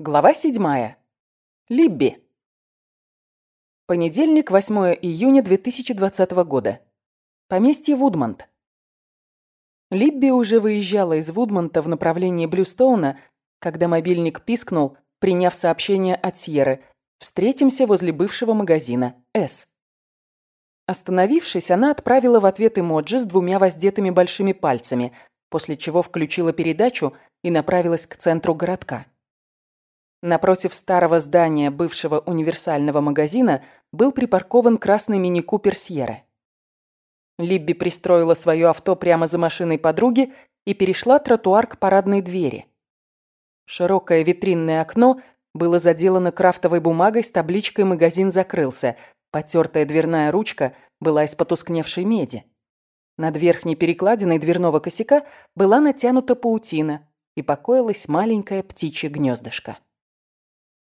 Глава 7. Либби. Понедельник, 8 июня 2020 года. Поместье Вудмонт. Либби уже выезжала из Вудмонта в направлении Блюстоуна, когда мобильник пискнул, приняв сообщение от Сьерры. «Встретимся возле бывшего магазина. С». Остановившись, она отправила в ответ эмоджи с двумя воздетыми большими пальцами, после чего включила передачу и направилась к центру городка. Напротив старого здания бывшего универсального магазина был припаркован красный мини-купер Сьерры. Либби пристроила свое авто прямо за машиной подруги и перешла тротуар к парадной двери. Широкое витринное окно было заделано крафтовой бумагой с табличкой «Магазин закрылся». Потертая дверная ручка была из потускневшей меди. Над верхней перекладиной дверного косяка была натянута паутина и покоилось маленькое птичье гнездышко.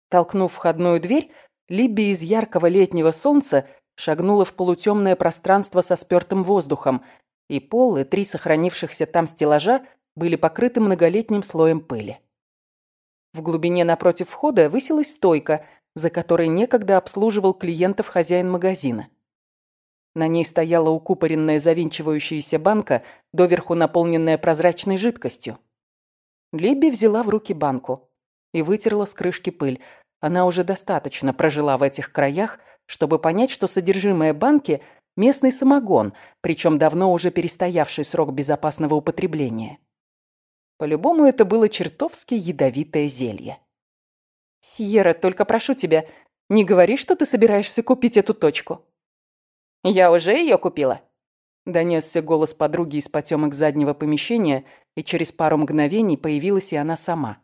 Толкнув входную дверь, Либби из яркого летнего солнца шагнула в полутемное пространство со спертым воздухом, и пол и три сохранившихся там стеллажа были покрыты многолетним слоем пыли. В глубине напротив входа высилась стойка, за которой некогда обслуживал клиентов хозяин магазина. На ней стояла укупоренная завинчивающаяся банка, доверху наполненная прозрачной жидкостью. Либби взяла в руки банку и вытерла с крышки пыль, она уже достаточно прожила в этих краях, чтобы понять, что содержимое банки – местный самогон, причем давно уже перестоявший срок безопасного употребления. По-любому это было чертовски ядовитое зелье. «Сьерра, только прошу тебя, не говори, что ты собираешься купить эту точку». «Я уже ее купила», – донесся голос подруги из потемок заднего помещения, и через пару мгновений появилась и она сама.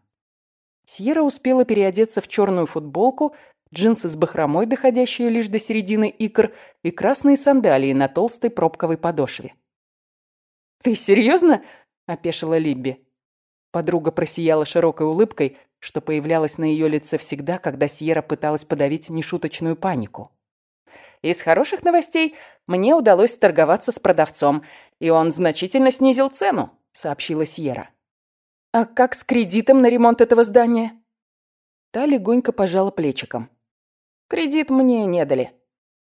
Сьерра успела переодеться в черную футболку, джинсы с бахромой, доходящие лишь до середины икр, и красные сандалии на толстой пробковой подошве. «Ты серьезно?» – опешила Либби. Подруга просияла широкой улыбкой, что появлялась на ее лице всегда, когда Сьерра пыталась подавить нешуточную панику. «Из хороших новостей мне удалось торговаться с продавцом, и он значительно снизил цену», – сообщила Сьерра. «А как с кредитом на ремонт этого здания?» Та легонько пожала плечиком. «Кредит мне не дали».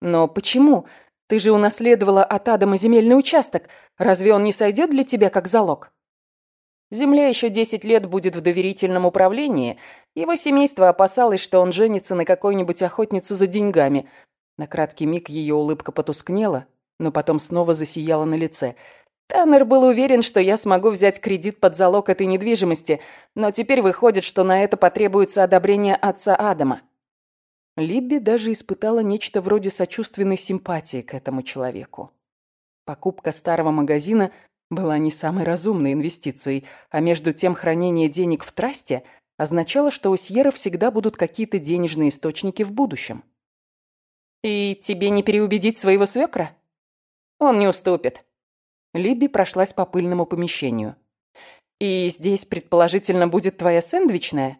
«Но почему? Ты же унаследовала от Адама земельный участок. Разве он не сойдет для тебя как залог?» Земля еще десять лет будет в доверительном управлении. Его семейство опасалось, что он женится на какой-нибудь охотнице за деньгами. На краткий миг ее улыбка потускнела, но потом снова засияла на лице. Таннер был уверен, что я смогу взять кредит под залог этой недвижимости, но теперь выходит, что на это потребуется одобрение отца Адама. Либби даже испытала нечто вроде сочувственной симпатии к этому человеку. Покупка старого магазина была не самой разумной инвестицией, а между тем хранение денег в трасте означало, что у Сьерра всегда будут какие-то денежные источники в будущем. «И тебе не переубедить своего свекра?» «Он не уступит», Либби прошлась по пыльному помещению. «И здесь, предположительно, будет твоя сэндвичная?»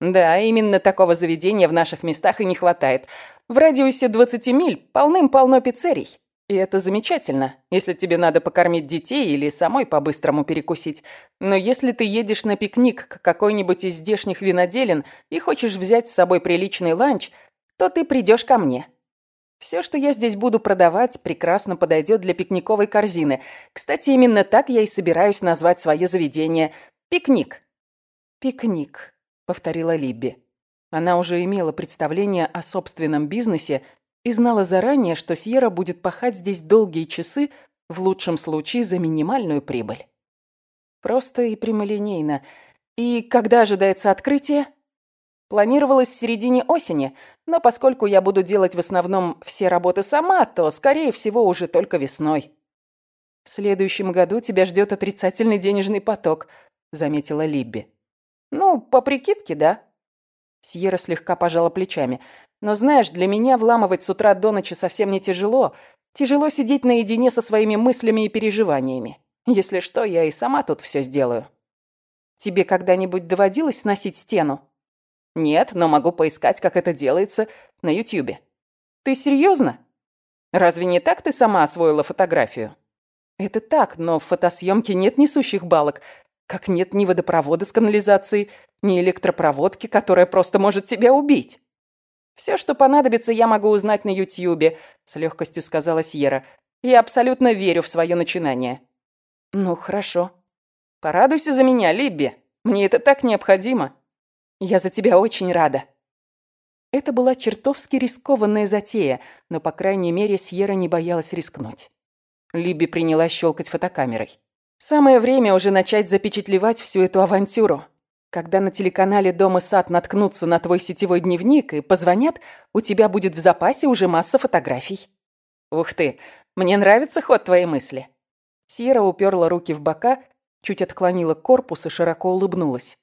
«Да, именно такого заведения в наших местах и не хватает. В радиусе 20 миль полным-полно пиццерий. И это замечательно, если тебе надо покормить детей или самой по-быстрому перекусить. Но если ты едешь на пикник к какой-нибудь из здешних виноделин и хочешь взять с собой приличный ланч, то ты придешь ко мне. Все, что я здесь буду продавать, прекрасно подойдет для пикниковой корзины. Кстати, именно так я и собираюсь назвать свое заведение. Пикник. Пикник, повторила Либби. Она уже имела представление о собственном бизнесе и знала заранее, что Сьерра будет пахать здесь долгие часы, в лучшем случае за минимальную прибыль. Просто и прямолинейно. И когда ожидается открытие? Планировалось в середине осени, но поскольку я буду делать в основном все работы сама, то, скорее всего, уже только весной. «В следующем году тебя ждет отрицательный денежный поток», — заметила Либби. «Ну, по прикидке, да». Сьерра слегка пожала плечами. «Но знаешь, для меня вламывать с утра до ночи совсем не тяжело. Тяжело сидеть наедине со своими мыслями и переживаниями. Если что, я и сама тут все сделаю». «Тебе когда-нибудь доводилось сносить стену?» Нет, но могу поискать, как это делается на Ютьюбе. Ты серьезно? Разве не так ты сама освоила фотографию? Это так, но в фотосъемке нет несущих балок. Как нет ни водопровода с канализацией, ни электропроводки, которая просто может тебя убить. «Все, что понадобится, я могу узнать на Ютьюбе», — с легкостью сказала Сьерра. «Я абсолютно верю в свое начинание». «Ну, хорошо. Порадуйся за меня, Либби. Мне это так необходимо. Я за тебя очень рада». Это была чертовски рискованная затея, но, по крайней мере, Сьерра не боялась рискнуть. Либби принялась щелкать фотокамерой. Самое время уже начать запечатлевать всю эту авантюру. Когда на телеканале «Дом и сад» наткнутся на твой сетевой дневник и позвонят, у тебя будет в запасе уже масса фотографий. Ух ты, мне нравится ход твоей мысли. Сьерра уперла руки в бока, чуть отклонила корпус и широко улыбнулась.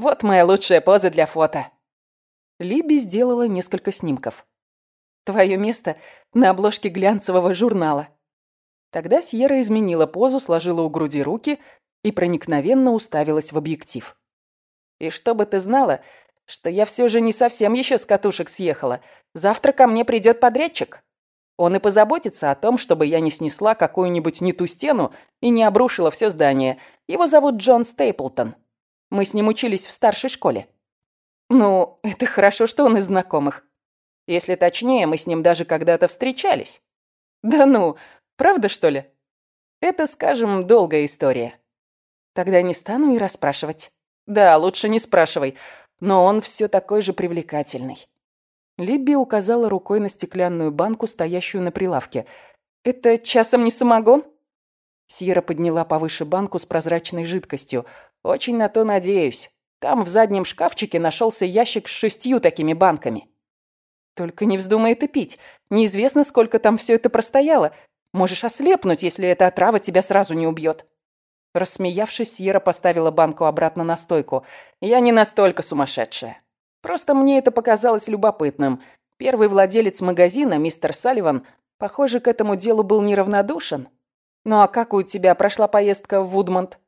Вот моя лучшая поза для фото. Либи сделала несколько снимков. Твое место на обложке глянцевого журнала. Тогда Сьерра изменила позу, сложила у груди руки и проникновенно уставилась в объектив. «И чтобы ты знала, что я все же не совсем еще с катушек съехала. Завтра ко мне придет подрядчик. Он и позаботится о том, чтобы я не снесла какую-нибудь не ту стену и не обрушила все здание. Его зовут Джон Стейплтон. Мы с ним учились в старшей школе. Ну, это хорошо, что он из знакомых. Если точнее, мы с ним даже когда-то встречались. Да ну, Правда, что ли? Это, скажем, долгая история. Тогда не стану и расспрашивать. Да, лучше не спрашивай. Но он все такой же привлекательный. Либби указала рукой на стеклянную банку, стоящую на прилавке. «Это часом не самогон?» Сьерра подняла повыше банку с прозрачной жидкостью. «Очень на то надеюсь. Там в заднем шкафчике нашелся ящик с шестью такими банками». «Только не вздумай это пить. Неизвестно, сколько там все это простояло. Можешь ослепнуть, если эта отрава тебя сразу не убьет». Рассмеявшись, Сьерра поставила банку обратно на стойку. «Я не настолько сумасшедшая. Просто мне это показалось любопытным. Первый владелец магазина, мистер Салливан, похоже, к этому делу был неравнодушен. Ну а как у тебя прошла поездка в Вудмонт?»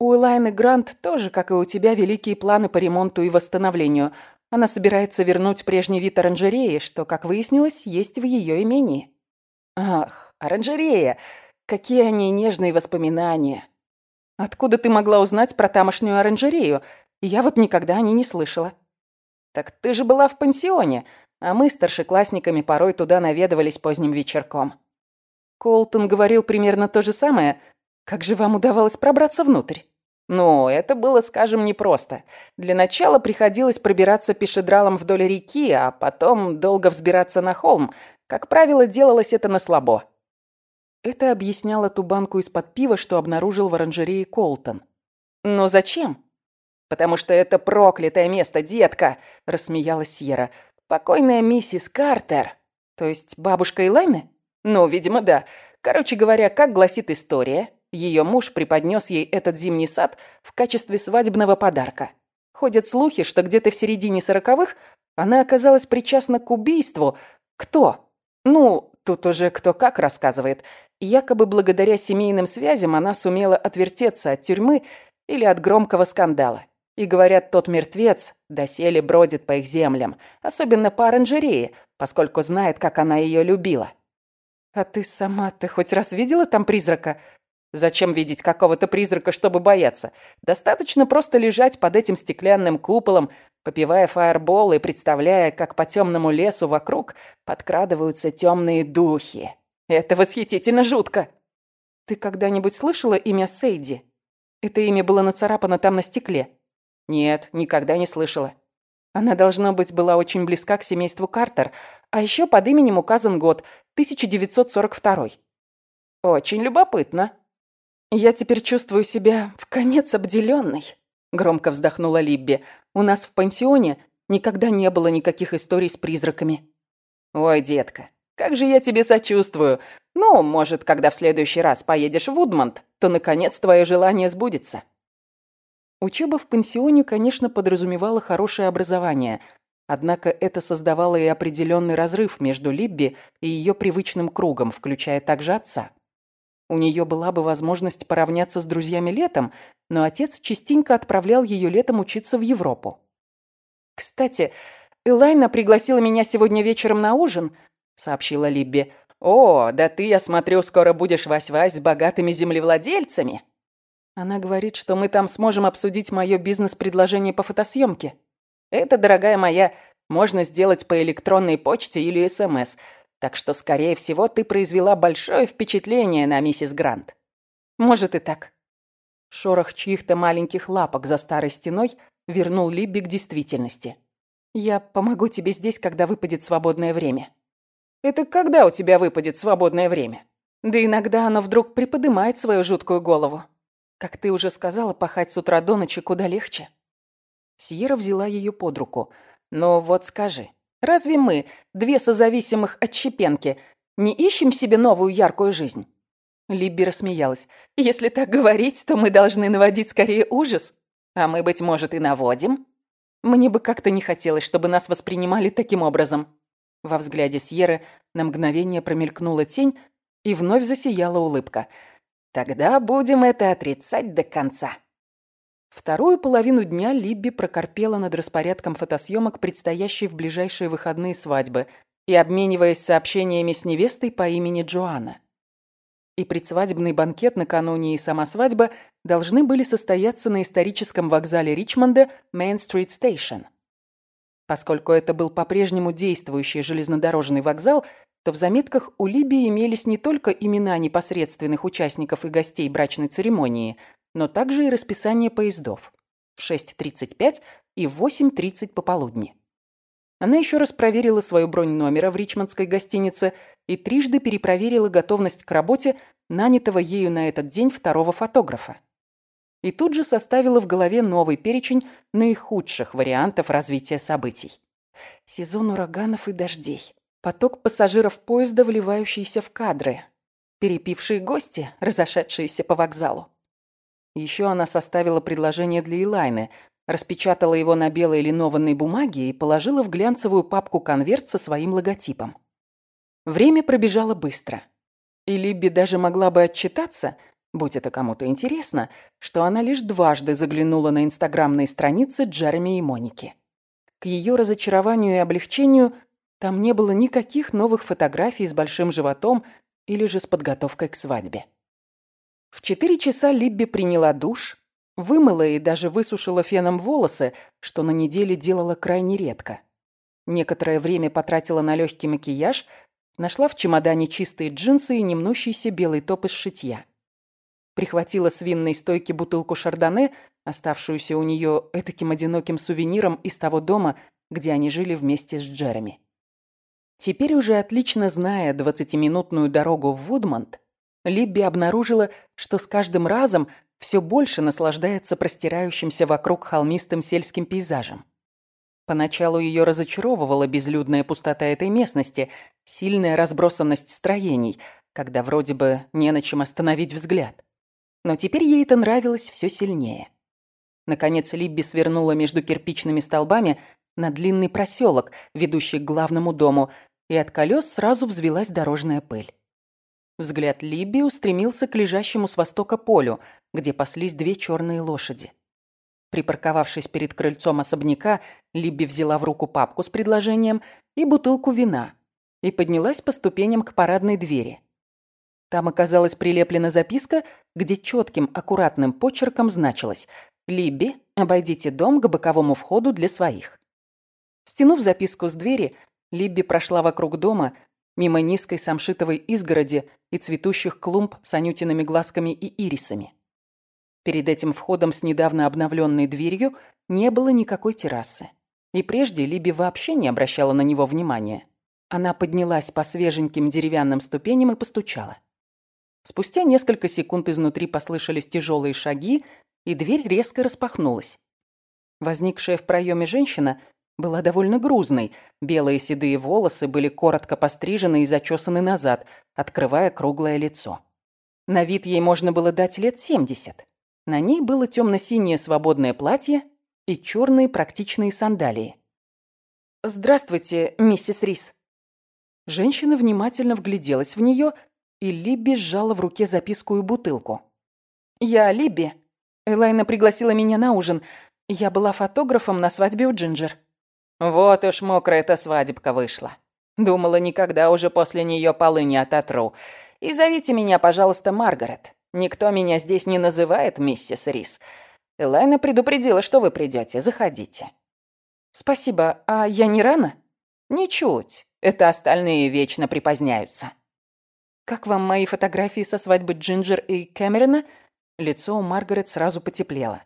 «У Элайны Грант тоже, как и у тебя, великие планы по ремонту и восстановлению. Она собирается вернуть прежний вид оранжереи, что, как выяснилось, есть в ее имении». «Ах, Оранжерея! Какие они нежные воспоминания! Откуда ты могла узнать про тамошнюю оранжерею? Я вот никогда о ней не слышала. Так ты же была в пансионе, а мы старшеклассниками порой туда наведывались поздним вечерком. Колтон говорил примерно то же самое. Как же вам удавалось пробраться внутрь? Ну, это было, скажем, непросто. Для начала приходилось пробираться пешедралом вдоль реки, а потом долго взбираться на холм. Как правило, делалось это на слабо. Это объясняло ту банку из-под пива, что обнаружил в оранжерее Колтон. «Но зачем?» «Потому что это проклятое место, детка!» – рассмеялась Сьерра. «Покойная миссис Картер, то есть бабушка Элайны?» «Ну, видимо, да. Короче говоря, как гласит история, ее муж преподнес ей этот зимний сад в качестве свадебного подарка. Ходят слухи, что где-то в середине сороковых она оказалась причастна к убийству. Кто? Ну, тут уже кто как рассказывает. Якобы благодаря семейным связям она сумела отвертеться от тюрьмы или от громкого скандала. И говорят, тот мертвец доселе бродит по их землям, особенно по оранжерее, поскольку знает, как она ее любила. «А ты сама-то хоть раз видела там призрака?» «Зачем видеть какого-то призрака, чтобы бояться? Достаточно просто лежать под этим стеклянным куполом, попивая фаербол и представляя, как по темному лесу вокруг подкрадываются темные духи». Это восхитительно жутко. Ты когда-нибудь слышала имя Сейди? Это имя было нацарапано там на стекле. Нет, никогда не слышала. Она, должно быть, была очень близка к семейству Картер, а еще под именем указан год 1942. Очень любопытно. Я теперь чувствую себя в конец обделенной, громко вздохнула Либби. У нас в пансионе никогда не было никаких историй с призраками. Ой, детка, как же я тебе сочувствую. Ну, может, когда в следующий раз поедешь в Вудмонт, то, наконец, твое желание сбудется». Учеба в пансионе, конечно, подразумевала хорошее образование, однако это создавало и определенный разрыв между Либби и ее привычным кругом, включая также отца. У нее была бы возможность поравняться с друзьями летом, но отец частенько отправлял ее летом учиться в Европу. «Кстати, Элайна пригласила меня сегодня вечером на ужин», сообщила Либби. «О, да ты, я смотрю, скоро будешь вась-вась с богатыми землевладельцами». Она говорит, что мы там сможем обсудить мое бизнес-предложение по фотосъемке. Это, дорогая моя, можно сделать по электронной почте или СМС. Так что, скорее всего, ты произвела большое впечатление на миссис Грант. Может и так. Шорох чьих-то маленьких лапок за старой стеной вернул Либби к действительности. «Я помогу тебе здесь, когда выпадет свободное время». «Это когда у тебя выпадет свободное время?» «Да иногда оно вдруг приподымает свою жуткую голову. Как ты уже сказала, пахать с утра до ночи куда легче. Сьерра взяла ее под руку. Но вот скажи, разве мы, две созависимых отщепенки, не ищем себе новую яркую жизнь? Либби рассмеялась. «Если так говорить, то мы должны наводить скорее ужас. А мы, быть может, и наводим. Мне бы как-то не хотелось, чтобы нас воспринимали таким образом». Во взгляде Сьерры на мгновение промелькнула тень, и вновь засияла улыбка – Тогда будем это отрицать до конца. Вторую половину дня Либби прокорпела над распорядком фотосъемок предстоящей в ближайшие выходные свадьбы и обмениваясь сообщениями с невестой по имени Джоанна. И предсвадебный банкет накануне и сама свадьба должны были состояться на историческом вокзале Ричмонда Мейн-стрит Стейшн. Поскольку это был по-прежнему действующий железнодорожный вокзал, то в заметках у Либии имелись не только имена непосредственных участников и гостей брачной церемонии, но также и расписание поездов в 6.35 и в 8.30 пополудни. Она еще раз проверила свою бронь номера в ричмондской гостинице и трижды перепроверила готовность к работе нанятого ею на этот день второго фотографа. И тут же составила в голове новый перечень наихудших вариантов развития событий. Сезон ураганов и дождей. Поток пассажиров поезда, вливающийся в кадры. Перепившие гости, разошедшиеся по вокзалу. Еще она составила предложение для Илайны, распечатала его на белой линованной бумаге и положила в глянцевую папку конверт со своим логотипом. Время пробежало быстро. И Либби даже могла бы отчитаться, будь это кому-то интересно, что она лишь дважды заглянула на инстаграмные страницы Джереми и Моники. К ее разочарованию и облегчению там не было никаких новых фотографий с большим животом или же с подготовкой к свадьбе. В четыре часа Либби приняла душ, вымыла и даже высушила феном волосы, что на неделе делала крайне редко. Некоторое время потратила на легкий макияж, нашла в чемодане чистые джинсы и немнущийся белый топ из шитья. Прихватила с винной стойки бутылку шардоне, оставшуюся у нее этаким одиноким сувениром из того дома, где они жили вместе с Джереми. Теперь уже отлично зная двадцатиминутную дорогу в Вудмонт, Либби обнаружила, что с каждым разом все больше наслаждается простирающимся вокруг холмистым сельским пейзажем. Поначалу ее разочаровывала безлюдная пустота этой местности, сильная разбросанность строений, когда вроде бы не на чем остановить взгляд. Но теперь ей это нравилось все сильнее. Наконец Либби свернула между кирпичными столбами на длинный проселок, ведущий к главному дому, и от колес сразу взвелась дорожная пыль. Взгляд Либби устремился к лежащему с востока полю, где паслись две черные лошади. Припарковавшись перед крыльцом особняка, Либби взяла в руку папку с предложением и бутылку вина и поднялась по ступеням к парадной двери. Там оказалась прилеплена записка, где четким, аккуратным почерком значилось «Либби, обойдите дом к боковому входу для своих». Стянув записку с двери, Либби прошла вокруг дома, мимо низкой самшитовой изгороди и цветущих клумб с анютиными глазками и ирисами. Перед этим входом с недавно обновленной дверью не было никакой террасы. И прежде Либи вообще не обращала на него внимания. Она поднялась по свеженьким деревянным ступеням и постучала. Спустя несколько секунд изнутри послышались тяжелые шаги, и дверь резко распахнулась. Возникшая в проеме женщина была довольно грузной. Белые седые волосы были коротко пострижены и зачесаны назад, открывая круглое лицо. На вид ей можно было дать лет 70. На ней было темно-синее свободное платье и черные практичные сандалии. «Здравствуйте, миссис Рис». Женщина внимательно вгляделась в нее, и Либби сжала в руке записку и бутылку. «Я Либби. Элайна пригласила меня на ужин. Я была фотографом на свадьбе у Джинджер». Вот уж мокрая эта свадебка вышла. Думала, никогда уже после нее полы не ототру. И зовите меня, пожалуйста, Маргарет. Никто меня здесь не называет миссис Рис. Элайна предупредила, что вы придете. Заходите». «Спасибо. А я не рано?» «Ничуть. Это остальные вечно припоздняются». «Как вам мои фотографии со свадьбы Джинджер и Кэмерона?» Лицо у Маргарет сразу потеплело.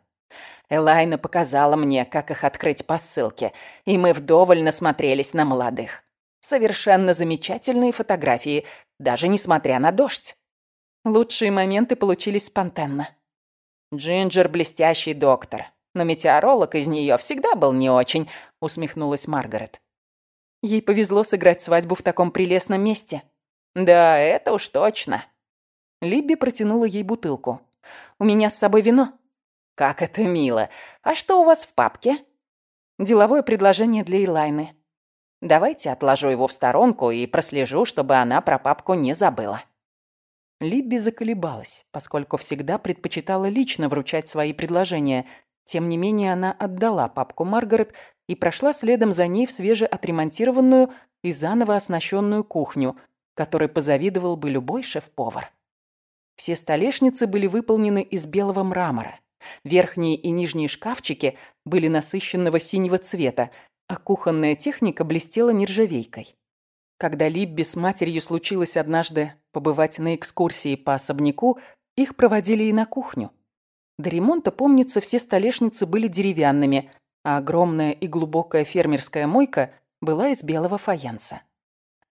Элайна показала мне, как их открыть по ссылке, и мы вдоволь насмотрелись на молодых. Совершенно замечательные фотографии, даже несмотря на дождь. Лучшие моменты получились спонтанно. Джинджер – блестящий доктор, но метеоролог из нее всегда был не очень, усмехнулась Маргарет. Ей повезло сыграть свадьбу в таком прелестном месте. Да, это уж точно. Либби протянула ей бутылку. «У меня с собой вино». «Как это мило! А что у вас в папке?» «Деловое предложение для Илайны». «Давайте отложу его в сторонку и прослежу, чтобы она про папку не забыла». Либби заколебалась, поскольку всегда предпочитала лично вручать свои предложения. Тем не менее, она отдала папку Маргарет и прошла следом за ней в свежеотремонтированную и заново оснащенную кухню, которой позавидовал бы любой шеф-повар. Все столешницы были выполнены из белого мрамора. Верхние и нижние шкафчики были насыщенного синего цвета, а кухонная техника блестела нержавейкой. Когда Либби с матерью случилось однажды побывать на экскурсии по особняку, их проводили и на кухню. До ремонта, помнится, все столешницы были деревянными, а огромная и глубокая фермерская мойка была из белого фаянса.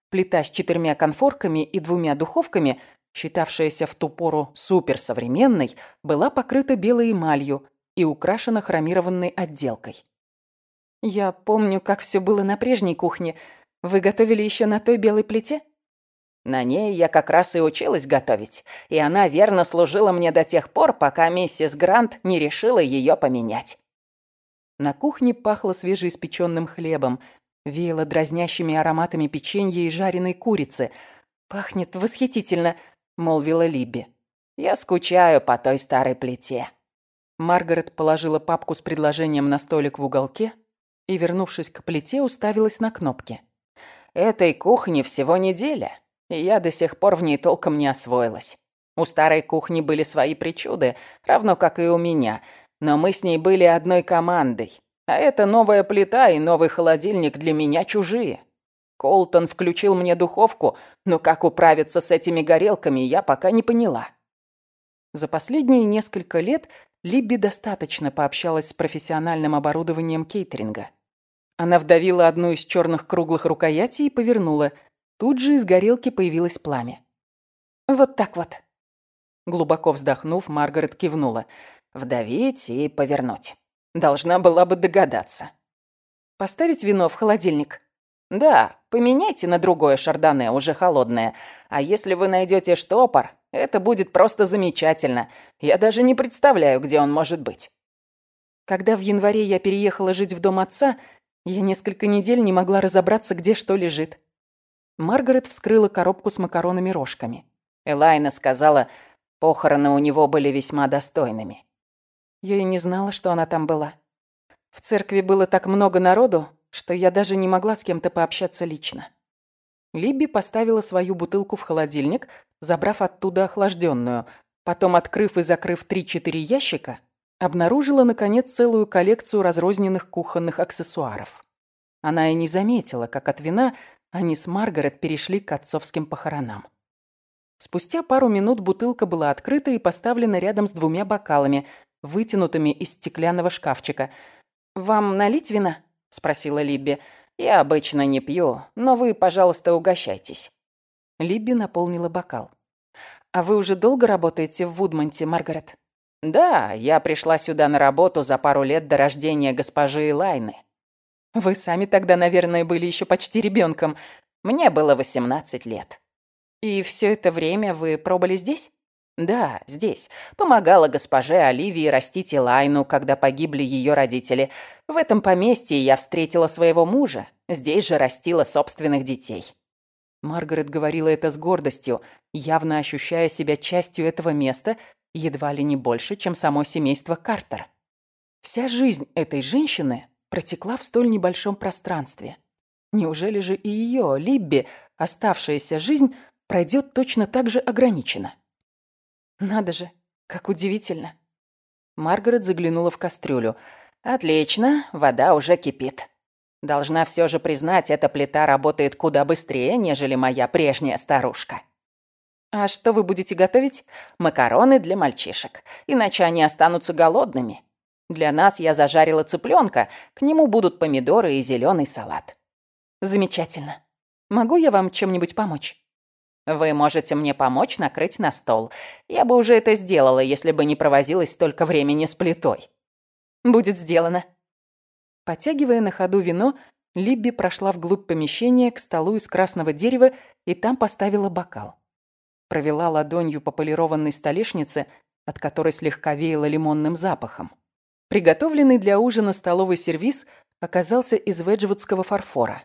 Плита с четырьмя конфорками и двумя духовками, считавшаяся в ту пору суперсовременной, была покрыта белой эмалью и украшена хромированной отделкой. Я помню, как все было на прежней кухне – вы готовили еще на той белой плите? На ней я как раз и училась готовить, и она верно служила мне до тех пор, пока миссис Грант не решила ее поменять. На кухне пахло свежеиспеченным хлебом, веяло дразнящими ароматами печенья и жареной курицы. «Пахнет восхитительно», — молвила Либби. «Я скучаю по той старой плите». Маргарет положила папку с предложением на столик в уголке и, вернувшись к плите, уставилась на кнопки. Этой кухне всего неделя, и я до сих пор в ней толком не освоилась. У старой кухни были свои причуды, равно как и у меня, но мы с ней были одной командой. А эта новая плита и новый холодильник для меня чужие. Колтон включил мне духовку, но как управиться с этими горелками, я пока не поняла. За последние несколько лет Либби достаточно пообщалась с профессиональным оборудованием кейтеринга. Она вдавила одну из черных круглых рукоятей и повернула. Тут же из горелки появилось пламя. «Вот так вот». Глубоко вздохнув, Маргарет кивнула. «Вдавить и повернуть. Должна была бы догадаться». «Поставить вино в холодильник?» «Да, поменяйте на другое шардоне, уже холодное. А если вы найдете штопор, это будет просто замечательно. Я даже не представляю, где он может быть». Когда в январе я переехала жить в дом отца, я несколько недель не могла разобраться, где что лежит. Маргарет вскрыла коробку с макаронами-рожками. Элайна сказала, похороны у него были весьма достойными. Я и не знала, что она там была. В церкви было так много народу, что я даже не могла с кем-то пообщаться лично. Либби поставила свою бутылку в холодильник, забрав оттуда охлажденную. Потом, открыв и закрыв три-четыре ящика, обнаружила, наконец, целую коллекцию разрозненных кухонных аксессуаров. Она и не заметила, как от вина они с Маргарет перешли к отцовским похоронам. Спустя пару минут бутылка была открыта и поставлена рядом с двумя бокалами, вытянутыми из стеклянного шкафчика. «Вам налить вина?» – спросила Либби. «Я обычно не пью, но вы, пожалуйста, угощайтесь». Либби наполнила бокал. «А вы уже долго работаете в Вудмонте, Маргарет?» «Да, я пришла сюда на работу за пару лет до рождения госпожи Элайны». «Вы сами тогда, наверное, были еще почти ребенком. Мне было 18 лет». «И все это время вы пробыли здесь?» «Да, здесь. Помогала госпоже Оливии растить Элайну, когда погибли ее родители. В этом поместье я встретила своего мужа. Здесь же растила собственных детей». Маргарет говорила это с гордостью, явно ощущая себя частью этого места едва ли не больше, чем само семейство Картер. Вся жизнь этой женщины протекла в столь небольшом пространстве. Неужели же и ее, Либби, оставшаяся жизнь пройдет точно так же ограниченно? Надо же, как удивительно. Маргарет заглянула в кастрюлю. «Отлично, вода уже кипит. Должна все же признать, эта плита работает куда быстрее, нежели моя прежняя старушка». «А что вы будете готовить?» «Макароны для мальчишек, иначе они останутся голодными. Для нас я зажарила цыпленка, к нему будут помидоры и зеленый салат». «Замечательно. Могу я вам чем-нибудь помочь?» Вы можете мне помочь накрыть на стол. Я бы уже это сделала, если бы не провозилась столько времени с плитой. Будет сделано. Потягивая на ходу вино, Либби прошла вглубь помещения к столу из красного дерева и там поставила бокал. Провела ладонью по полированной столешнице, от которой слегка веяло лимонным запахом. Приготовленный для ужина столовый сервиз оказался из веджвудского фарфора.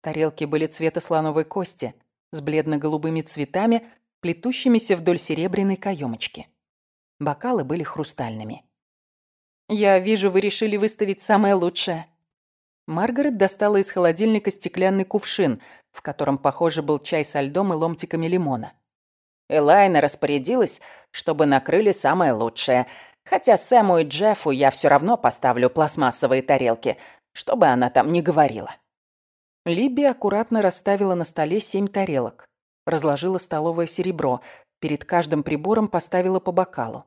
Тарелки были цвета слоновой кости – с бледно-голубыми цветами, плетущимися вдоль серебряной каемочки. Бокалы были хрустальными. «Я вижу, вы решили выставить самое лучшее». Маргарет достала из холодильника стеклянный кувшин, в котором, похоже, был чай со льдом и ломтиками лимона. Элайна распорядилась, чтобы накрыли самое лучшее. Хотя Сэму и Джеффу я все равно поставлю пластмассовые тарелки, чтобы она там не говорила. Либби аккуратно расставила на столе семь тарелок. Разложила столовое серебро. Перед каждым прибором поставила по бокалу.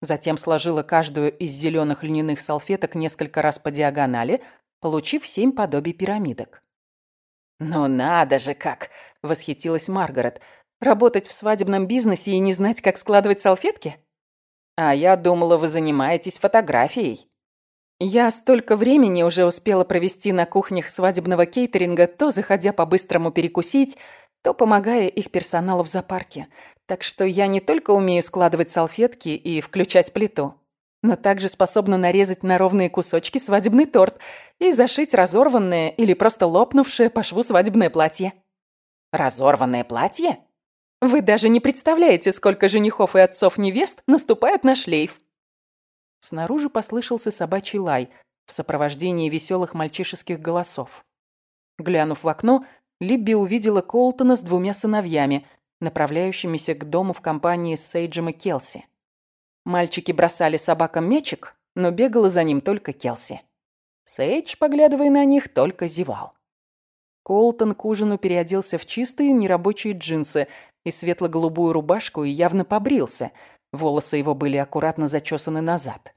Затем сложила каждую из зеленых льняных салфеток несколько раз по диагонали, получив семь подобий пирамидок. «Ну надо же как!» — восхитилась Маргарет. «Работать в свадебном бизнесе и не знать, как складывать салфетки?» «А я думала, вы занимаетесь фотографией». Я столько времени уже успела провести на кухнях свадебного кейтеринга, то заходя по-быстрому перекусить, то помогая их персоналу в зоопарке. Так что я не только умею складывать салфетки и включать плиту, но также способна нарезать на ровные кусочки свадебный торт и зашить разорванное или просто лопнувшее по шву свадебное платье. Разорванное платье? Вы даже не представляете, сколько женихов и отцов невест наступают на шлейф. Снаружи послышался собачий лай в сопровождении веселых мальчишеских голосов. Глянув в окно, Либби увидела Колтона с двумя сыновьями, направляющимися к дому в компании с Сейджем и Келси. Мальчики бросали собакам мячик, но бегала за ним только Келси. Сейдж, поглядывая на них, только зевал. Колтон к ужину переоделся в чистые нерабочие джинсы и светло-голубую рубашку и явно побрился, Волосы его были аккуратно зачесаны назад.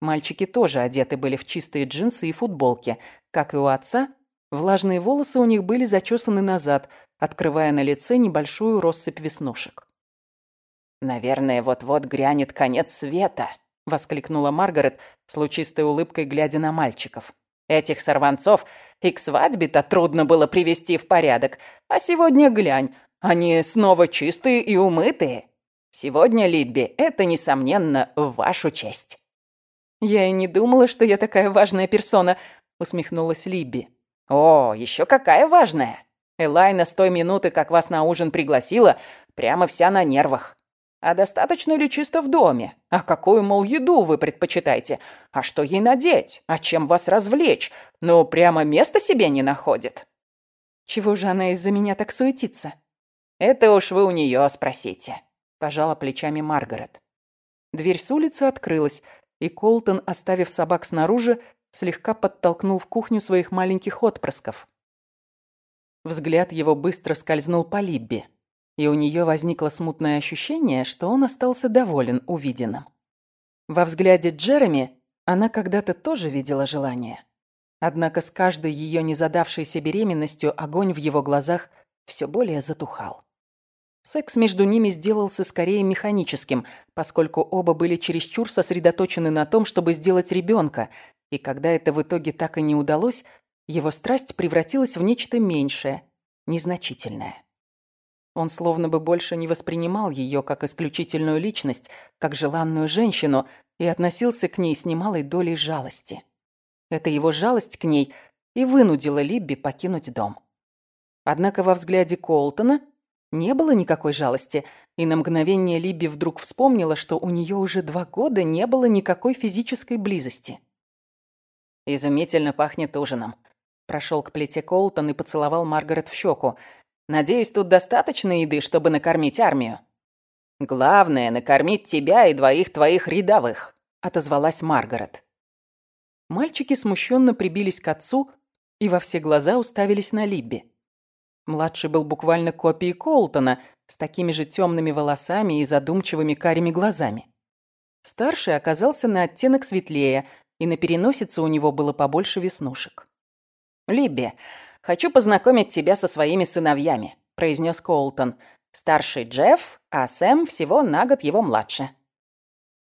Мальчики тоже одеты были в чистые джинсы и футболки. Как и у отца, влажные волосы у них были зачесаны назад, открывая на лице небольшую россыпь веснушек. «Наверное, вот-вот грянет конец света», — воскликнула Маргарет с лучистой улыбкой, глядя на мальчиков. «Этих сорванцов и к свадьбе-то трудно было привести в порядок, а сегодня глянь, они снова чистые и умытые». Сегодня, Либби, это, несомненно, в вашу честь». «Я и не думала, что я такая важная персона», — усмехнулась Либби. «О, еще какая важная! Элайна с той минуты, как вас на ужин пригласила, прямо вся на нервах. А достаточно ли чисто в доме? А какую, мол, еду вы предпочитаете? А что ей надеть? А чем вас развлечь? Ну, прямо места себе не находит». «Чего же она из-за меня так суетится?» «Это уж вы у нее спросите» пожала плечами Маргарет. Дверь с улицы открылась, и Колтон, оставив собак снаружи, слегка подтолкнул в кухню своих маленьких отпрысков. Взгляд его быстро скользнул по Либби, и у нее возникло смутное ощущение, что он остался доволен увиденным. Во взгляде Джереми она когда-то тоже видела желание. Однако с каждой ее незадавшейся беременностью огонь в его глазах все более затухал. Секс между ними сделался скорее механическим, поскольку оба были чересчур сосредоточены на том, чтобы сделать ребенка, и когда это в итоге так и не удалось, его страсть превратилась в нечто меньшее, незначительное. Он словно бы больше не воспринимал ее как исключительную личность, как желанную женщину, и относился к ней с немалой долей жалости. Это его жалость к ней и вынудила Либби покинуть дом. Однако во взгляде Колтона – не было никакой жалости, и на мгновение Либи вдруг вспомнила, что у нее уже два года не было никакой физической близости. «Изумительно пахнет ужином», – прошел к плите Колтон и поцеловал Маргарет в щеку. «Надеюсь, тут достаточно еды, чтобы накормить армию?» Главное — накормить тебя и двоих твоих рядовых», — отозвалась Маргарет. Мальчики смущенно прибились к отцу и во все глаза уставились на Либби. Младший был буквально копией Колтона, с такими же темными волосами и задумчивыми карими глазами. Старший оказался на оттенок светлее, и на переносице у него было побольше веснушек. «Либби, хочу познакомить тебя со своими сыновьями», — произнес Колтон. «Старший Джефф, а Сэм всего на год его младше».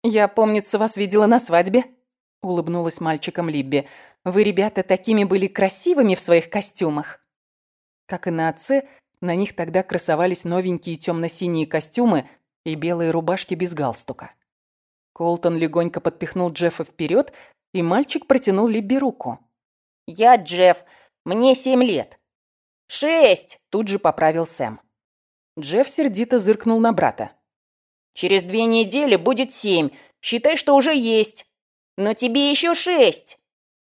«Я, помнится, вас видела на свадьбе», — улыбнулась мальчиком Либби. «Вы, ребята, такими были красивыми в своих костюмах». Как и на отце, на них тогда красовались новенькие темно-синие костюмы и белые рубашки без галстука. Колтон легонько подпихнул Джеффа вперед, и мальчик протянул Либби руку. «Я Джефф. Мне семь лет». «Шесть!» – тут же поправил Сэм. Джефф сердито зыркнул на брата. «Через две недели будет семь. Считай, что уже есть. Но тебе еще шесть!»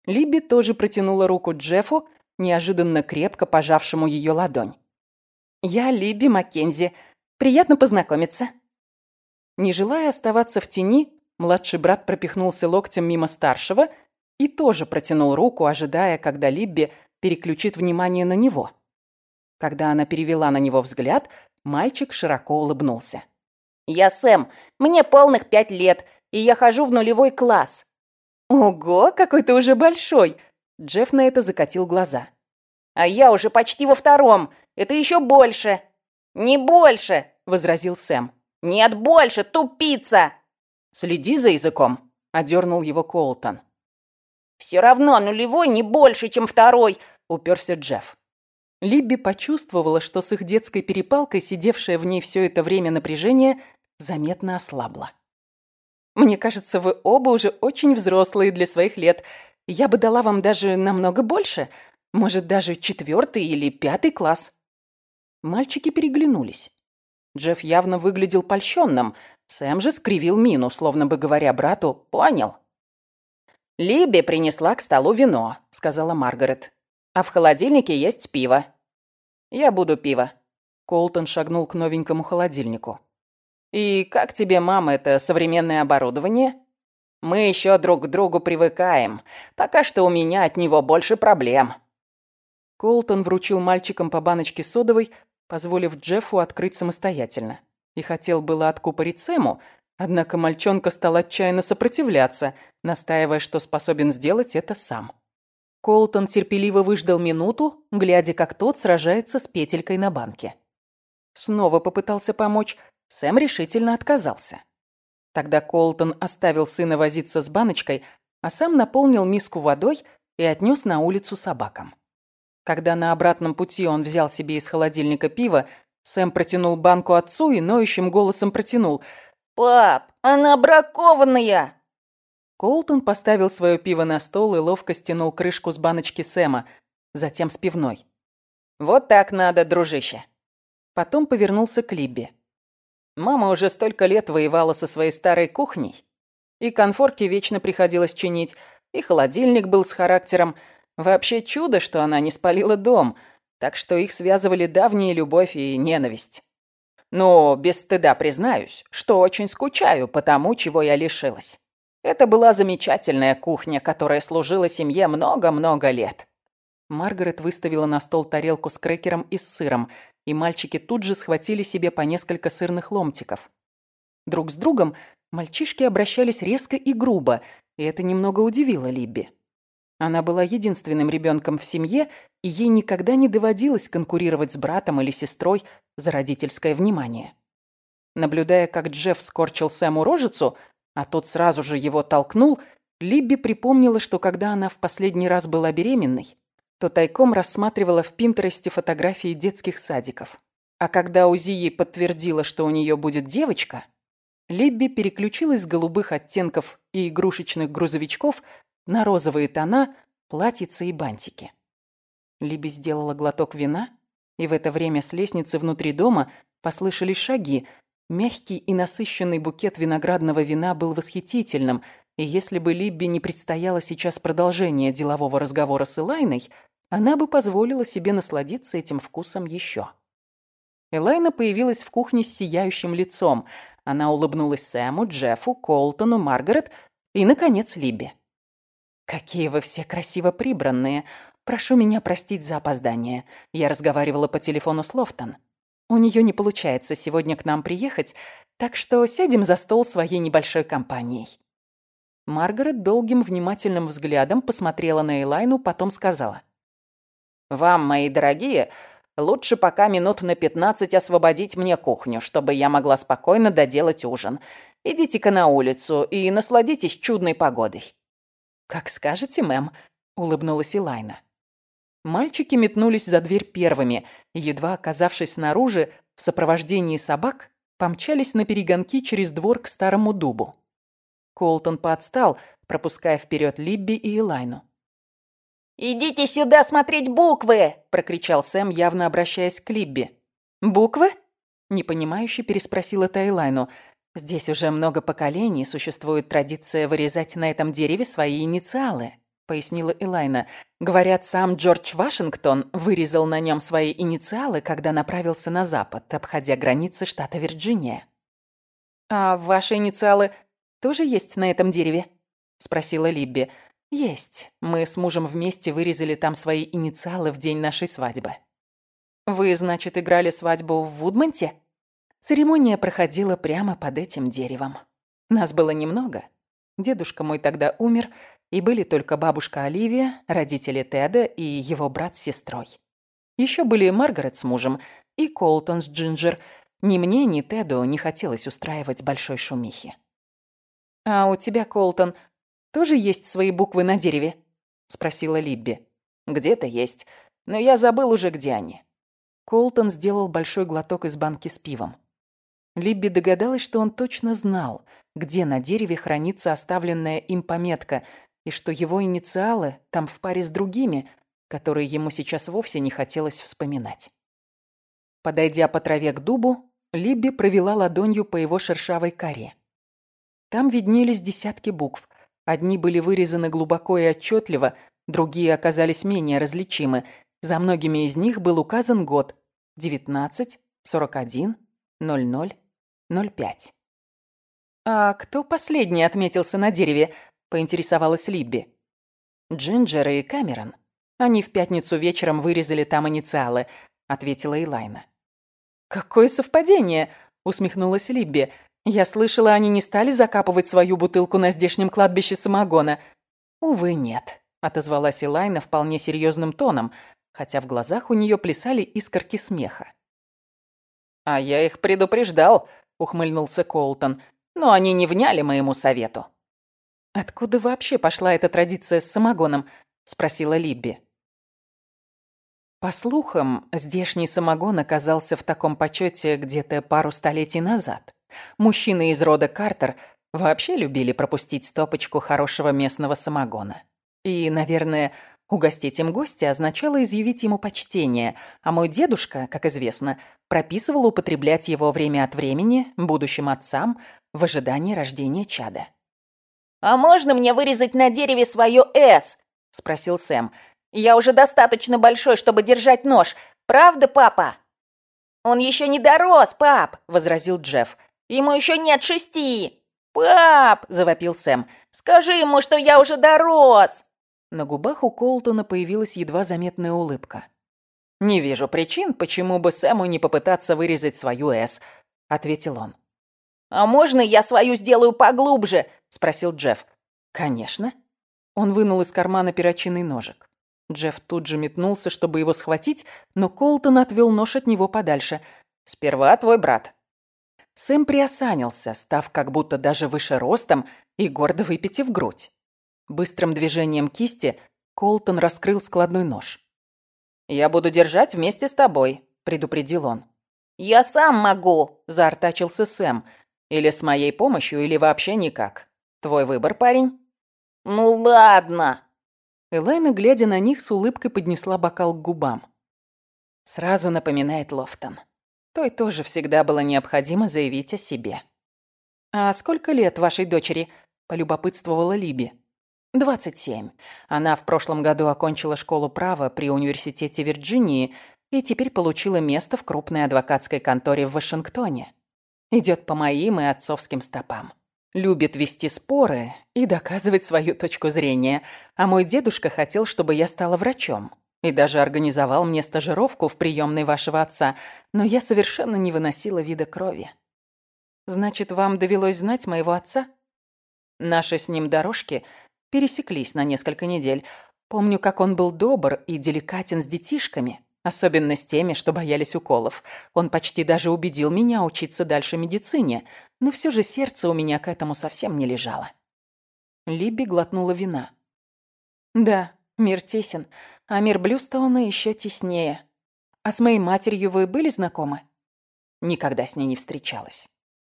Либби тоже протянула руку Джеффу, неожиданно крепко пожавшему ее ладонь. «Я Либи Маккензи. Приятно познакомиться». Не желая оставаться в тени, младший брат пропихнулся локтем мимо старшего и тоже протянул руку, ожидая, когда Либби переключит внимание на него. Когда она перевела на него взгляд, мальчик широко улыбнулся. «Я Сэм. Мне полных пять лет, и я хожу в нулевой класс». «Ого, какой ты уже большой!» Джефф на это закатил глаза. «А я уже почти во втором. Это еще больше!» «Не больше!» — возразил Сэм. «Нет, больше, тупица!» «Следи за языком!» — одернул его Колтон. «Все равно нулевой не больше, чем второй!» — уперся Джефф. Либби почувствовала, что с их детской перепалкой, сидевшее в ней все это время напряжение, заметно ослабло. «Мне кажется, вы оба уже очень взрослые для своих лет. Я бы дала вам даже намного больше. Может, даже четвертый или пятый класс». Мальчики переглянулись. Джефф явно выглядел польщенным. Сэм же скривил мину, словно бы говоря брату «понял». «Либи принесла к столу вино», — сказала Маргарет. «А в холодильнике есть пиво». «Я буду пиво». Колтон шагнул к новенькому холодильнику. «И как тебе, мама, это современное оборудование?» «Мы еще друг к другу привыкаем. Пока что у меня от него больше проблем». Колтон вручил мальчикам по баночке содовой, позволив Джеффу открыть самостоятельно. И хотел было откупорить Сэму, однако мальчонка стал отчаянно сопротивляться, настаивая, что способен сделать это сам. Колтон терпеливо выждал минуту, глядя, как тот сражается с петелькой на банке. Снова попытался помочь, Сэм решительно отказался. Тогда Колтон оставил сына возиться с баночкой, а сам наполнил миску водой и отнес на улицу собакам. Когда на обратном пути он взял себе из холодильника пиво, Сэм протянул банку отцу и ноющим голосом протянул. «Пап, она бракованная!» Колтон поставил свое пиво на стол и ловко стянул крышку с баночки Сэма, затем с пивной. «Вот так надо, дружище!» Потом повернулся к Либби. «Мама уже столько лет воевала со своей старой кухней, и конфорки вечно приходилось чинить, и холодильник был с характером, Вообще чудо, что она не спалила дом, так что их связывали давняя любовь и ненависть. Но без стыда признаюсь, что очень скучаю по тому, чего я лишилась. Это была замечательная кухня, которая служила семье много-много лет. Маргарет выставила на стол тарелку с крекером и с сыром, и мальчики тут же схватили себе по несколько сырных ломтиков. Друг с другом мальчишки обращались резко и грубо, и это немного удивило Либби. Она была единственным ребенком в семье, и ей никогда не доводилось конкурировать с братом или сестрой за родительское внимание. Наблюдая, как Джефф скорчил Сэму рожицу, а тот сразу же его толкнул, Либби припомнила, что когда она в последний раз была беременной, то тайком рассматривала в Пинтересте фотографии детских садиков. А когда УЗИ ей подтвердила, что у нее будет девочка, Либби переключилась с голубых оттенков и игрушечных грузовичков на розовые тона, платьица и бантики. Либи сделала глоток вина, и в это время с лестницы внутри дома послышались шаги. Мягкий и насыщенный букет виноградного вина был восхитительным, и если бы Либби не предстояло сейчас продолжение делового разговора с Элайной, она бы позволила себе насладиться этим вкусом еще. Элайна появилась в кухне с сияющим лицом. Она улыбнулась Сэму, Джеффу, Колтону, Маргарет и, наконец, Либби. «Какие вы все красиво прибранные. Прошу меня простить за опоздание. Я разговаривала по телефону с Лофтон. У нее не получается сегодня к нам приехать, так что сядем за стол своей небольшой компанией». Маргарет долгим внимательным взглядом посмотрела на Элайну, потом сказала. «Вам, мои дорогие, лучше пока минут на пятнадцать освободить мне кухню, чтобы я могла спокойно доделать ужин. Идите-ка на улицу и насладитесь чудной погодой». «Как скажете, мэм», — улыбнулась Элайна. Мальчики метнулись за дверь первыми, едва оказавшись снаружи, в сопровождении собак, помчались на перегонки через двор к старому дубу. Колтон подстал, пропуская вперед Либби и Элайну. «Идите сюда смотреть буквы!» – прокричал Сэм, явно обращаясь к Либби. «Буквы?» – непонимающе переспросила Тайлайну. «Здесь уже много поколений существует традиция вырезать на этом дереве свои инициалы», – пояснила Элайна. «Говорят, сам Джордж Вашингтон вырезал на нем свои инициалы, когда направился на запад, обходя границы штата Вирджиния». «А ваши инициалы тоже есть на этом дереве?» – спросила Либби. «Есть. Мы с мужем вместе вырезали там свои инициалы в день нашей свадьбы». «Вы, значит, играли свадьбу в Вудмонте?» Церемония проходила прямо под этим деревом. Нас было немного. Дедушка мой тогда умер, и были только бабушка Оливия, родители Теда и его брат с сестрой. Еще были Маргарет с мужем и Колтон с Джинджер. Ни мне, ни Теду не хотелось устраивать большой шумихи. «А у тебя, Колтон, тоже есть свои буквы на дереве?» — спросила Либби. «Где-то есть, но я забыл уже, где они». Колтон сделал большой глоток из банки с пивом. Либби догадалась, что он точно знал, где на дереве хранится оставленная им пометка, и что его инициалы там в паре с другими, которые ему сейчас вовсе не хотелось вспоминать. Подойдя по траве к дубу, Либби провела ладонью по его шершавой коре. Там виднелись десятки букв. Одни были вырезаны глубоко и отчетливо, другие оказались менее различимы. За многими из них был указан год – 19, 41, 00, 05. «А кто последний отметился на дереве?» – поинтересовалась Либби. «Джинджер и Камерон. Они в пятницу вечером вырезали там инициалы», – ответила Элайна. «Какое совпадение!» – усмехнулась Либби. Я слышала, они не стали закапывать свою бутылку на здешнем кладбище самогона. Увы, нет, отозвалась Элайна вполне серьезным тоном, хотя в глазах у нее плясали искорки смеха. «А я их предупреждал», — ухмыльнулся Колтон, «но они не вняли моему совету». «Откуда вообще пошла эта традиция с самогоном?» — спросила Либби. По слухам, здешний самогон оказался в таком почете где-то пару столетий назад. Мужчины из рода Картер вообще любили пропустить стопочку хорошего местного самогона. И, наверное, угостить им гостя означало изъявить ему почтение, а мой дедушка, как известно, прописывал употреблять его время от времени будущим отцам в ожидании рождения чада. «А можно мне вырезать на дереве свое «С»?» — спросил Сэм. «Я уже достаточно большой, чтобы держать нож. Правда, папа?» «Он еще не дорос, пап!» — возразил Джефф. Ему еще нет шести!» «Пап!» – завопил Сэм. «Скажи ему, что я уже дорос!» На губах у Колтона появилась едва заметная улыбка. «Не вижу причин, почему бы Сэму не попытаться вырезать свою «С», — ответил он. «А можно я свою сделаю поглубже?» — спросил Джефф. «Конечно». Он вынул из кармана перочинный ножик. Джефф тут же метнулся, чтобы его схватить, но Колтон отвел нож от него подальше. «Сперва твой брат», Сэм приосанился, став как будто даже выше ростом и гордо выпитив грудь. Быстрым движением кисти Колтон раскрыл складной нож. «Я буду держать вместе с тобой», — предупредил он. «Я сам могу», — заортачился Сэм. «Или с моей помощью, или вообще никак. Твой выбор, парень». «Ну ладно». Элайна, глядя на них, с улыбкой поднесла бокал к губам. Сразу напоминает Лофтон. Той тоже всегда было необходимо заявить о себе. «А сколько лет вашей дочери?» – полюбопытствовала Либи. «27. Она в прошлом году окончила школу права при университете Вирджинии. и теперь получила место в крупной адвокатской конторе в Вашингтоне. Идет по моим и отцовским стопам. Любит вести споры и доказывать свою точку зрения, а мой дедушка хотел, чтобы я стала врачом. И даже организовал мне стажировку в приемной вашего отца, но я совершенно не выносила вида крови. Значит, вам довелось знать моего отца? Наши с ним дорожки пересеклись на несколько недель. Помню, как он был добр и деликатен с детишками, особенно с теми, что боялись уколов. Он почти даже убедил меня учиться дальше медицине, но все же сердце у меня к этому совсем не лежало. Либи глотнула вина. «Да, мир тесен, а мир Блюстоуна еще теснее. А с моей матерью вы были знакомы?» Никогда с ней не встречалась.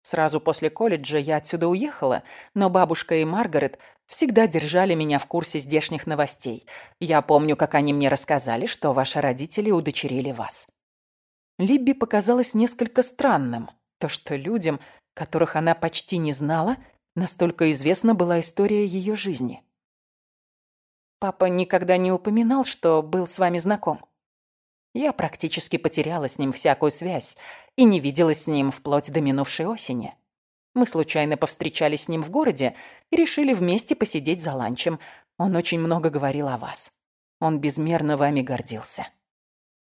Сразу после колледжа я отсюда уехала, но бабушка и Маргарет всегда держали меня в курсе здешних новостей. Я помню, как они мне рассказали, что ваши родители удочерили вас. Либби показалось несколько странным, то, что людям, которых она почти не знала, настолько известна была история ее жизни. Папа никогда не упоминал, что был с вами знаком. Я практически потеряла с ним всякую связь и не виделась с ним вплоть до минувшей осени. Мы случайно повстречались с ним в городе и решили вместе посидеть за ланчем. Он очень много говорил о вас. Он безмерно вами гордился.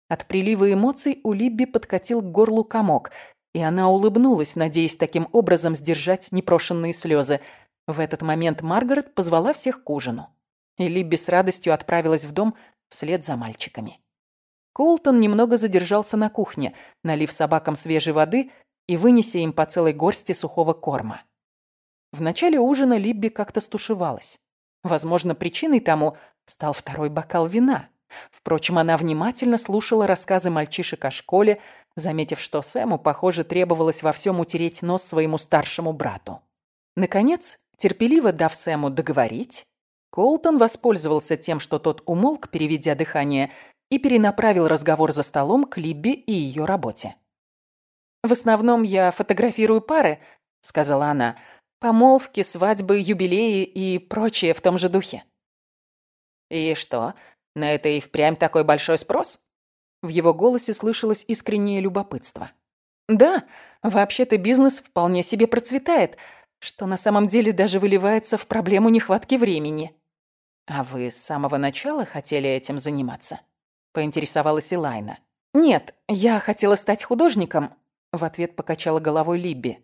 От прилива эмоций у Либби подкатил к горлу комок, и она улыбнулась, надеясь таким образом сдержать непрошенные слезы. В этот момент Маргарет позвала всех к ужину, и Либби с радостью отправилась в дом вслед за мальчиками. Колтон немного задержался на кухне, налив собакам свежей воды и вынеся им по целой горсти сухого корма. В начале ужина Либби как-то стушевалась. Возможно, причиной тому стал второй бокал вина. Впрочем, она внимательно слушала рассказы мальчишек о школе, заметив, что Сэму, похоже, требовалось во всем утереть нос своему старшему брату. Наконец, терпеливо дав Сэму договорить, Колтон воспользовался тем, что тот умолк, переведя дыхание, и перенаправил разговор за столом к Либби и ее работе. «В основном я фотографирую пары», — сказала она, «помолвки, свадьбы, юбилеи и прочее в том же духе». «И что, на это и впрямь такой большой спрос?» В его голосе слышалось искреннее любопытство. «Да, вообще-то бизнес вполне себе процветает, что на самом деле даже выливается в проблему нехватки времени». «А вы с самого начала хотели этим заниматься?» поинтересовалась Элайна. «Нет, я хотела стать художником», — в ответ покачала головой Либби.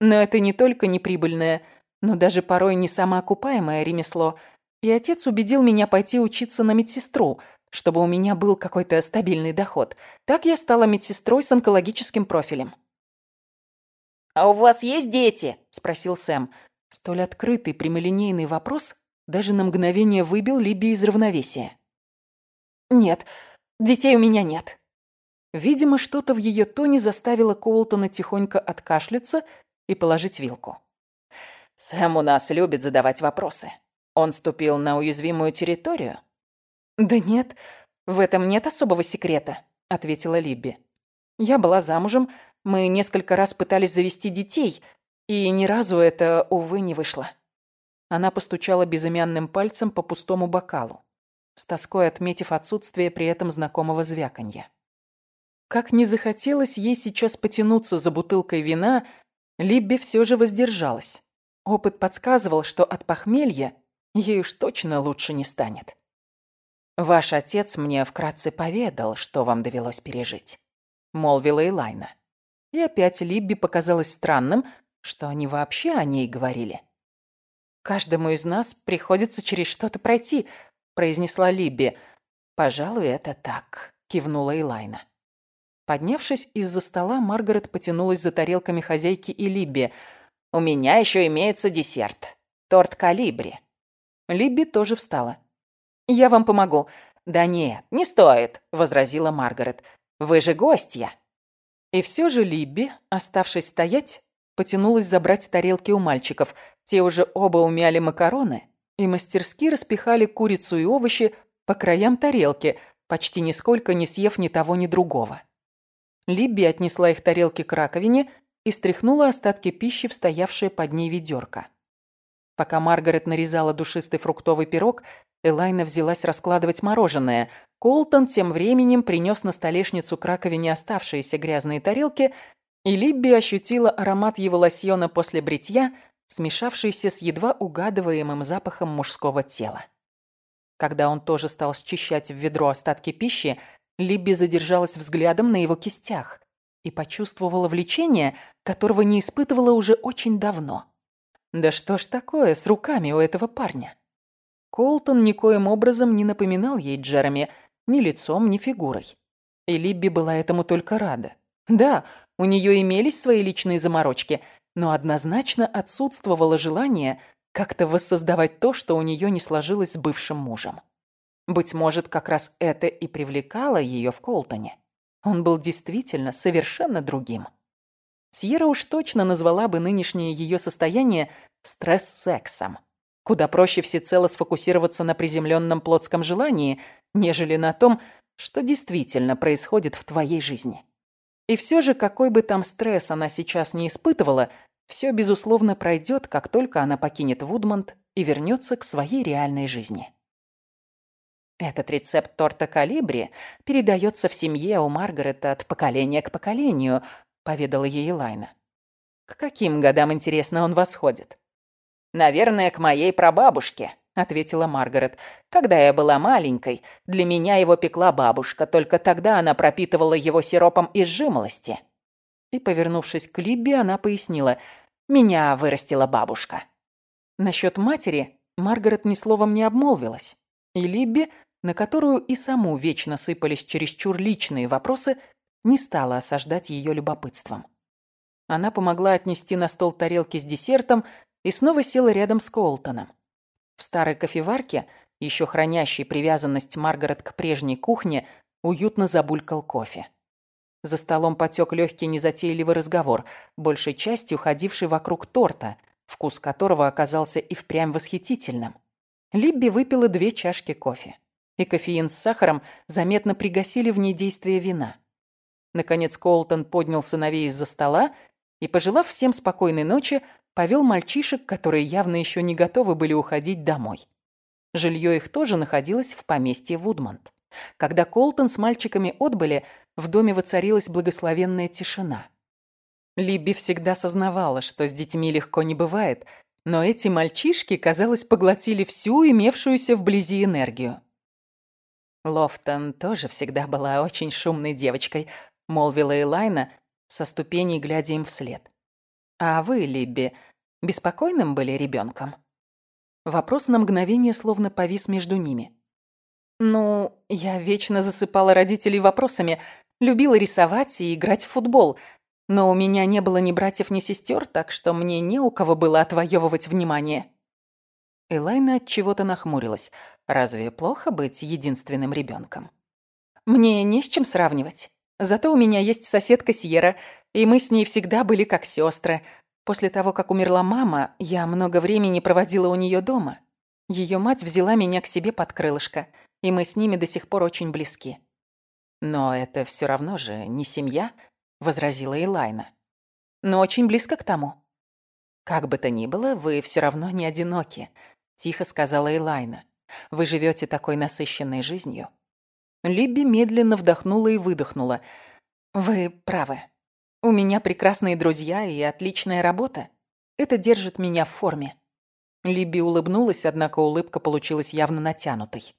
«Но это не только неприбыльное, но даже порой не самоокупаемое ремесло, и отец убедил меня пойти учиться на медсестру, чтобы у меня был какой-то стабильный доход. Так я стала медсестрой с онкологическим профилем». «А у вас есть дети?» — спросил Сэм. Столь открытый прямолинейный вопрос даже на мгновение выбил Либби из равновесия. «Нет, детей у меня нет». Видимо, что-то в ее тоне заставило Коултона тихонько откашляться и положить вилку. «Сэм у нас любит задавать вопросы. Он ступил на уязвимую территорию?» «Да нет, в этом нет особого секрета», — ответила Либби. «Я была замужем, мы несколько раз пытались завести детей, и ни разу это, увы, не вышло». Она постучала безымянным пальцем по пустому бокалу с тоской отметив отсутствие при этом знакомого звяканья. Как не захотелось ей сейчас потянуться за бутылкой вина, Либби все же воздержалась. Опыт подсказывал, что от похмелья ей уж точно лучше не станет. «Ваш отец мне вкратце поведал, что вам довелось пережить», — молвила Элайна. И опять Либби показалось странным, что они вообще о ней говорили. «Каждому из нас приходится через что-то пройти», произнесла Либби. «Пожалуй, это так», — кивнула Элайна. Поднявшись из-за стола, Маргарет потянулась за тарелками хозяйки и Либби. «У меня еще имеется десерт. Торт калибри». Либби тоже встала. «Я вам помогу». «Да нет, не стоит», — возразила Маргарет. «Вы же гостья». И все же Либби, оставшись стоять, потянулась забрать тарелки у мальчиков. Те уже оба умяли макароны, и мастерски распихали курицу и овощи по краям тарелки, почти нисколько не съев ни того, ни другого. Либби отнесла их тарелки к раковине и стряхнула остатки пищи в стоявшее под ней ведерко. Пока Маргарет нарезала душистый фруктовый пирог, Элайна взялась раскладывать мороженое. Колтон тем временем принес на столешницу к раковине оставшиеся грязные тарелки, и Либби ощутила аромат его лосьона после бритья, смешавшийся с едва угадываемым запахом мужского тела. Когда он тоже стал счищать в ведро остатки пищи, Либби задержалась взглядом на его кистях и почувствовала влечение, которого не испытывала уже очень давно. Да что ж такое с руками у этого парня? Колтон никоим образом не напоминал ей Джереми ни лицом, ни фигурой. И Либби была этому только рада. Да, у нее имелись свои личные заморочки, но однозначно отсутствовало желание как-то воссоздавать то, что у нее не сложилось с бывшим мужем. Быть может, как раз это и привлекало ее в Колтоне. Он был действительно совершенно другим. Сьерра уж точно назвала бы нынешнее ее состояние стресс-сексом. Куда проще всецело сфокусироваться на приземленном плотском желании, нежели на том, что действительно происходит в твоей жизни. И все же, какой бы там стресс она сейчас не испытывала, все, безусловно, пройдет, как только она покинет Вудмонт и вернется к своей реальной жизни. Этот рецепт торта калибри передается в семье у Маргарета от поколения к поколению, поведала ей Лайна. К каким годам, интересно, он восходит? Наверное, к моей прабабушке, ответила Маргарет. Когда я была маленькой, для меня его пекла бабушка, только тогда она пропитывала его сиропом из жимолости. И, повернувшись к Либби, она пояснила. «Меня вырастила бабушка». Насчет матери Маргарет ни словом не обмолвилась. И Либби, на которую и саму вечно сыпались чересчур личные вопросы, не стала осаждать ее любопытством. Она помогла отнести на стол тарелки с десертом и снова села рядом с Колтоном. В старой кофеварке, еще хранящей привязанность Маргарет к прежней кухне, уютно забулькал кофе. За столом потек легкий незатейливый разговор, большей частью ходивший вокруг торта, вкус которого оказался и впрямь восхитительным. Либби выпила две чашки кофе, и кофеин с сахаром заметно пригасили в ней действие вина. Наконец Колтон поднял сыновей из-за стола и, пожелав всем спокойной ночи, повел мальчишек, которые явно еще не готовы были уходить домой. Жилье их тоже находилось в поместье Вудмонт. Когда Колтон с мальчиками отбыли, в доме воцарилась благословенная тишина. Либби всегда сознавала, что с детьми легко не бывает, но эти мальчишки, казалось, поглотили всю имевшуюся вблизи энергию. Лофтон тоже всегда была очень шумной девочкой, молвила Элайна, со ступеней глядя им вслед. А вы, Либби, беспокойным были ребенком? Вопрос на мгновение словно повис между ними. Ну, я вечно засыпала родителей вопросами, любила рисовать и играть в футбол, но у меня не было ни братьев, ни сестер, так что мне не у кого было отвоевывать внимание. Элайна от чего-то нахмурилась. Разве плохо быть единственным ребенком? Мне не с чем сравнивать. Зато у меня есть соседка Сьерра, и мы с ней всегда были как сестры. После того, как умерла мама, я много времени проводила у нее дома. Ее мать взяла меня к себе под крылышко, и мы с ними до сих пор очень близки. Но это все равно же не семья, возразила Элайна. Но очень близко к тому. Как бы то ни было, вы все равно не одиноки, тихо сказала Элайна. Вы живете такой насыщенной жизнью. Либби медленно вдохнула и выдохнула. «Вы правы. У меня прекрасные друзья и отличная работа. Это держит меня в форме». Либби улыбнулась, однако улыбка получилась явно натянутой.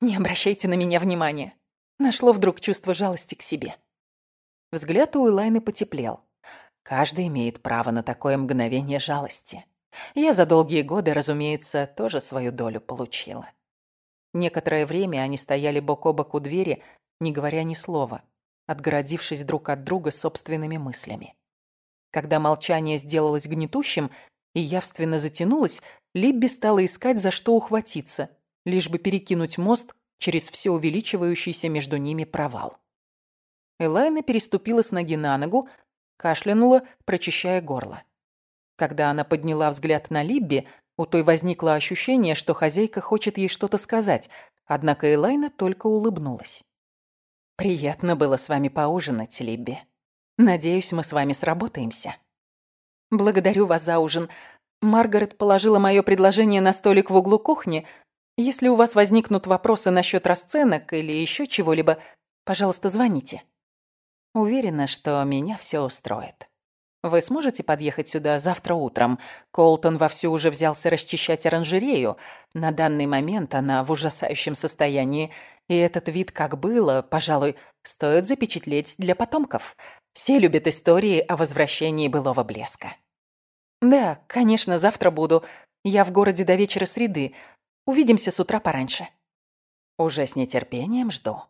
«Не обращайте на меня внимания». Нашло вдруг чувство жалости к себе. Взгляд у Элайны потеплел. Каждый имеет право на такое мгновение жалости. Я за долгие годы, разумеется, тоже свою долю получила. Некоторое время они стояли бок о бок у двери, не говоря ни слова, отгородившись друг от друга собственными мыслями. Когда молчание сделалось гнетущим и явственно затянулось, Либби стала искать, за что ухватиться, лишь бы перекинуть мост через все увеличивающийся между ними провал. Элайна переступила с ноги на ногу, кашлянула, прочищая горло. Когда она подняла взгляд на Либби, у той возникло ощущение, что хозяйка хочет ей что-то сказать, однако Элайна только улыбнулась. «Приятно было с вами поужинать, Либби. Надеюсь, мы с вами сработаемся». «Благодарю вас за ужин. Маргарет положила мое предложение на столик в углу кухни. Если у вас возникнут вопросы насчет расценок или еще чего-либо, пожалуйста, звоните. Уверена, что меня все устроит. Вы сможете подъехать сюда завтра утром? Колтон вовсю уже взялся расчищать оранжерею. На данный момент она в ужасающем состоянии. И этот вид, как было, пожалуй, стоит запечатлеть для потомков. Все любят истории о возвращении былого блеска. Да, конечно, завтра буду. Я в городе до вечера среды. Увидимся с утра пораньше. Уже с нетерпением жду.